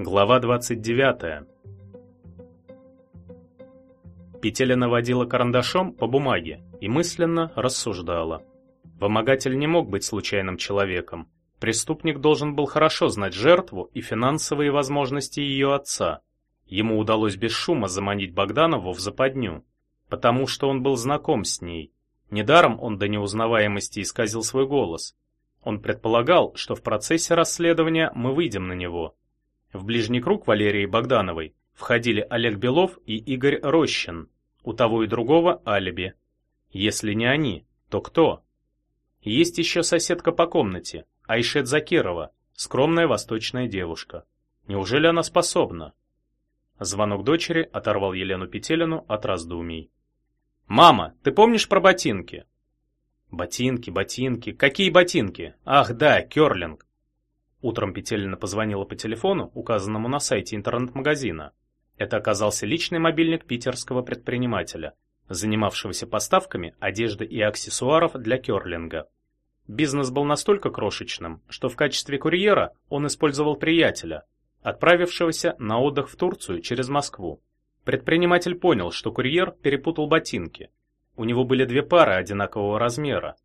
Глава 29. Петелина водила карандашом по бумаге и мысленно рассуждала. Вымогатель не мог быть случайным человеком. Преступник должен был хорошо знать жертву и финансовые возможности ее отца. Ему удалось без шума заманить Богданову в западню, потому что он был знаком с ней. Недаром он до неузнаваемости исказил свой голос. Он предполагал, что в процессе расследования мы выйдем на него. В ближний круг Валерии Богдановой входили Олег Белов и Игорь Рощин. У того и другого алиби. Если не они, то кто? Есть еще соседка по комнате, Айшет Закирова, скромная восточная девушка. Неужели она способна? Звонок дочери оторвал Елену Петелину от раздумий. «Мама, ты помнишь про ботинки?» «Ботинки, ботинки. Какие ботинки? Ах, да, керлинг. Утром Петелина позвонила по телефону, указанному на сайте интернет-магазина. Это оказался личный мобильник питерского предпринимателя, занимавшегося поставками одежды и аксессуаров для керлинга. Бизнес был настолько крошечным, что в качестве курьера он использовал приятеля, отправившегося на отдых в Турцию через Москву. Предприниматель понял, что курьер перепутал ботинки. У него были две пары одинакового размера,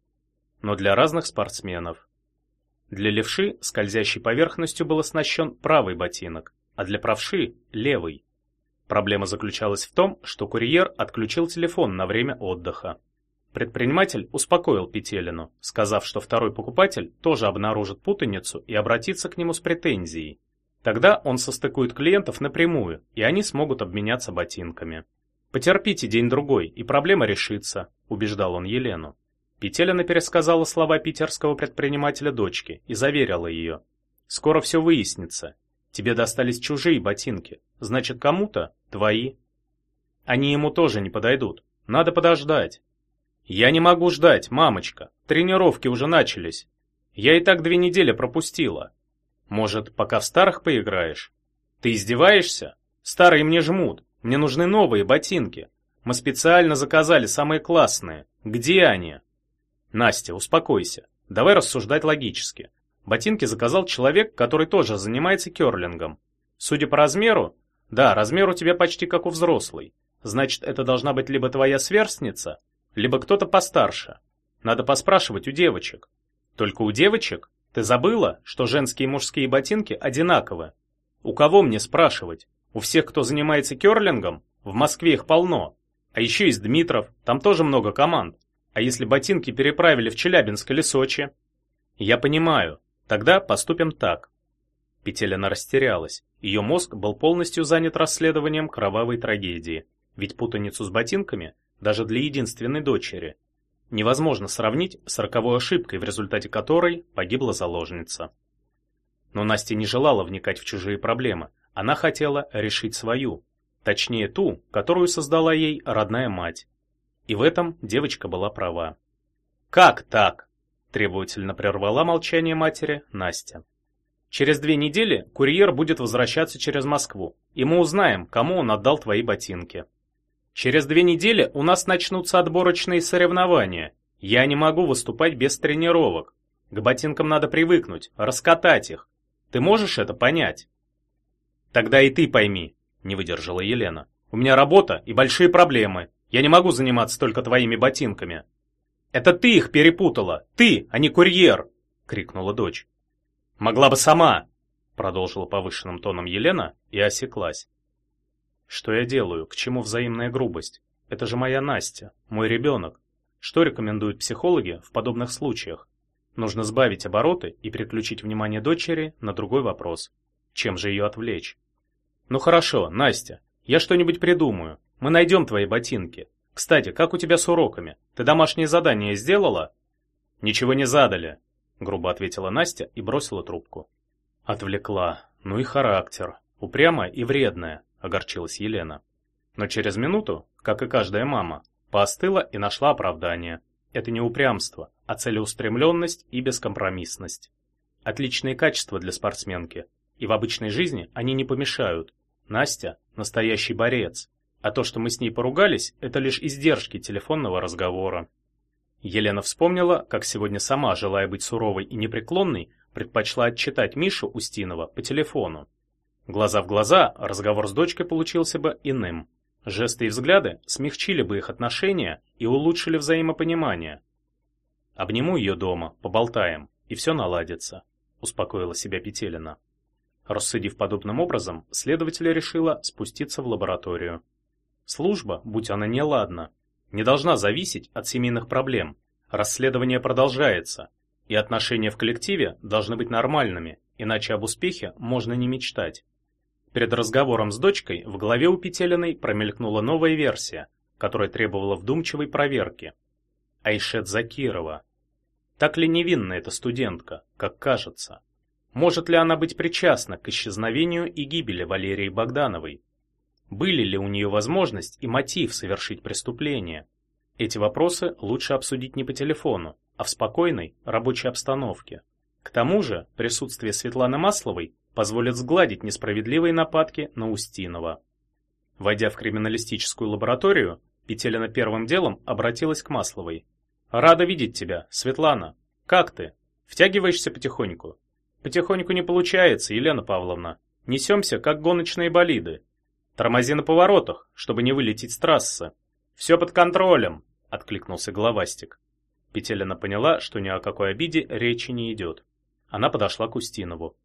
но для разных спортсменов. Для левши скользящей поверхностью был оснащен правый ботинок, а для правши – левый. Проблема заключалась в том, что курьер отключил телефон на время отдыха. Предприниматель успокоил Петелину, сказав, что второй покупатель тоже обнаружит путаницу и обратится к нему с претензией. Тогда он состыкует клиентов напрямую, и они смогут обменяться ботинками. «Потерпите день-другой, и проблема решится», – убеждал он Елену. Петелина пересказала слова питерского предпринимателя дочке и заверила ее. «Скоро все выяснится. Тебе достались чужие ботинки, значит, кому-то твои. Они ему тоже не подойдут. Надо подождать». «Я не могу ждать, мамочка. Тренировки уже начались. Я и так две недели пропустила. Может, пока в старых поиграешь? Ты издеваешься? Старые мне жмут. Мне нужны новые ботинки. Мы специально заказали самые классные. Где они?» Настя, успокойся. Давай рассуждать логически. Ботинки заказал человек, который тоже занимается керлингом. Судя по размеру, да, размер у тебя почти как у взрослой. Значит, это должна быть либо твоя сверстница, либо кто-то постарше. Надо поспрашивать у девочек. Только у девочек? Ты забыла, что женские и мужские ботинки одинаковы? У кого мне спрашивать? У всех, кто занимается керлингом? В Москве их полно. А еще есть Дмитров, там тоже много команд. А если ботинки переправили в Челябинск или Сочи? Я понимаю. Тогда поступим так. Петелина растерялась. Ее мозг был полностью занят расследованием кровавой трагедии. Ведь путаницу с ботинками даже для единственной дочери невозможно сравнить с роковой ошибкой, в результате которой погибла заложница. Но Настя не желала вникать в чужие проблемы. Она хотела решить свою, точнее ту, которую создала ей родная мать. И в этом девочка была права. «Как так?» – требовательно прервала молчание матери Настя. «Через две недели курьер будет возвращаться через Москву, и мы узнаем, кому он отдал твои ботинки. Через две недели у нас начнутся отборочные соревнования. Я не могу выступать без тренировок. К ботинкам надо привыкнуть, раскатать их. Ты можешь это понять?» «Тогда и ты пойми», – не выдержала Елена. «У меня работа и большие проблемы, я не могу заниматься только твоими ботинками. Это ты их перепутала, ты, а не курьер, крикнула дочь. Могла бы сама, продолжила повышенным тоном Елена и осеклась. Что я делаю? К чему взаимная грубость? Это же моя Настя, мой ребенок. Что рекомендуют психологи в подобных случаях? Нужно сбавить обороты и переключить внимание дочери на другой вопрос. Чем же ее отвлечь? Ну хорошо, Настя, я что-нибудь придумаю. Мы найдем твои ботинки. Кстати, как у тебя с уроками? Ты домашнее задание сделала? Ничего не задали, грубо ответила Настя и бросила трубку. Отвлекла. Ну и характер. Упрямая и вредная, огорчилась Елена. Но через минуту, как и каждая мама, поостыла и нашла оправдание. Это не упрямство, а целеустремленность и бескомпромиссность. Отличные качества для спортсменки, и в обычной жизни они не помешают. Настя – настоящий борец, а то, что мы с ней поругались, это лишь издержки телефонного разговора. Елена вспомнила, как сегодня сама, желая быть суровой и непреклонной, предпочла отчитать Мишу Устинова по телефону. Глаза в глаза разговор с дочкой получился бы иным. Жесты и взгляды смягчили бы их отношения и улучшили взаимопонимание. Обниму ее дома, поболтаем, и все наладится, успокоила себя Петелина. Рассудив подобным образом, следователь решила спуститься в лабораторию. Служба, будь она неладна, не должна зависеть от семейных проблем. Расследование продолжается, и отношения в коллективе должны быть нормальными, иначе об успехе можно не мечтать. Перед разговором с дочкой в голове у Петелиной промелькнула новая версия, которая требовала вдумчивой проверки. Айшет Закирова. Так ли невинна эта студентка, как кажется? Может ли она быть причастна к исчезновению и гибели Валерии Богдановой? Были ли у нее возможность и мотив совершить преступление? Эти вопросы лучше обсудить не по телефону, а в спокойной рабочей обстановке. К тому же, присутствие Светланы Масловой позволит сгладить несправедливые нападки на Устинова. Войдя в криминалистическую лабораторию, Петелина первым делом обратилась к Масловой. «Рада видеть тебя, Светлана. Как ты? Втягиваешься потихоньку?» «Потихоньку не получается, Елена Павловна. Несемся, как гоночные болиды. Тормози на поворотах, чтобы не вылететь с трассы. Все под контролем, откликнулся головастик. Петелина поняла, что ни о какой обиде речи не идет. Она подошла к Устинову.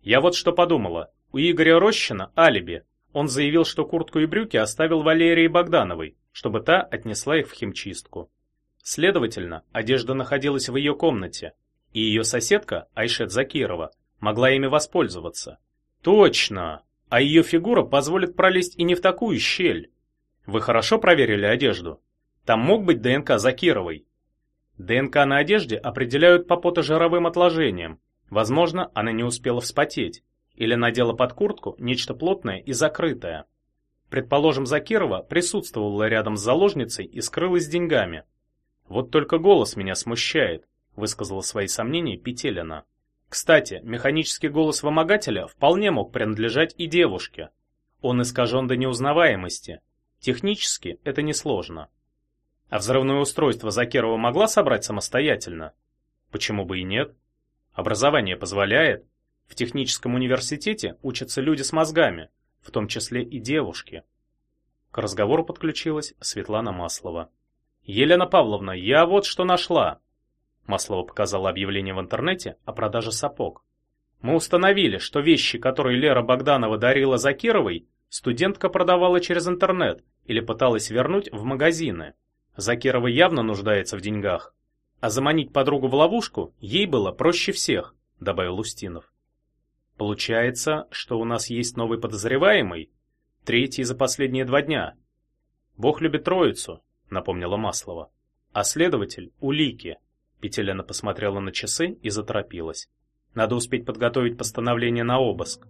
Я вот что подумала. У Игоря Рощина алиби. Он заявил, что куртку и брюки оставил Валерии Богдановой, чтобы та отнесла их в химчистку. Следовательно, одежда находилась в ее комнате, и ее соседка, Айшет Закирова, могла ими воспользоваться. Точно! А ее фигура позволит пролезть и не в такую щель. Вы хорошо проверили одежду? Там мог быть ДНК Закировой. ДНК на одежде определяют по потожировым отложениям. Возможно, она не успела вспотеть или надела под куртку нечто плотное и закрытое. Предположим, Закирова присутствовала рядом с заложницей и скрылась деньгами. Вот только голос меня смущает, высказала свои сомнения Петелина. Кстати, механический голос вымогателя вполне мог принадлежать и девушке. Он искажен до неузнаваемости. Технически это несложно. А взрывное устройство Закирова могла собрать самостоятельно? Почему бы и нет? Образование позволяет. В техническом университете учатся люди с мозгами, в том числе и девушки. К разговору подключилась Светлана Маслова. «Елена Павловна, я вот что нашла!» Маслова показала объявление в интернете о продаже сапог. Мы установили, что вещи, которые Лера Богданова дарила Закировой, студентка продавала через интернет или пыталась вернуть в магазины. Закирова явно нуждается в деньгах. А заманить подругу в ловушку ей было проще всех, добавил Устинов. Получается, что у нас есть новый подозреваемый, третий за последние два дня. Бог любит троицу, напомнила Маслова. А следователь улики. Петелина посмотрела на часы и заторопилась. Надо успеть подготовить постановление на обыск.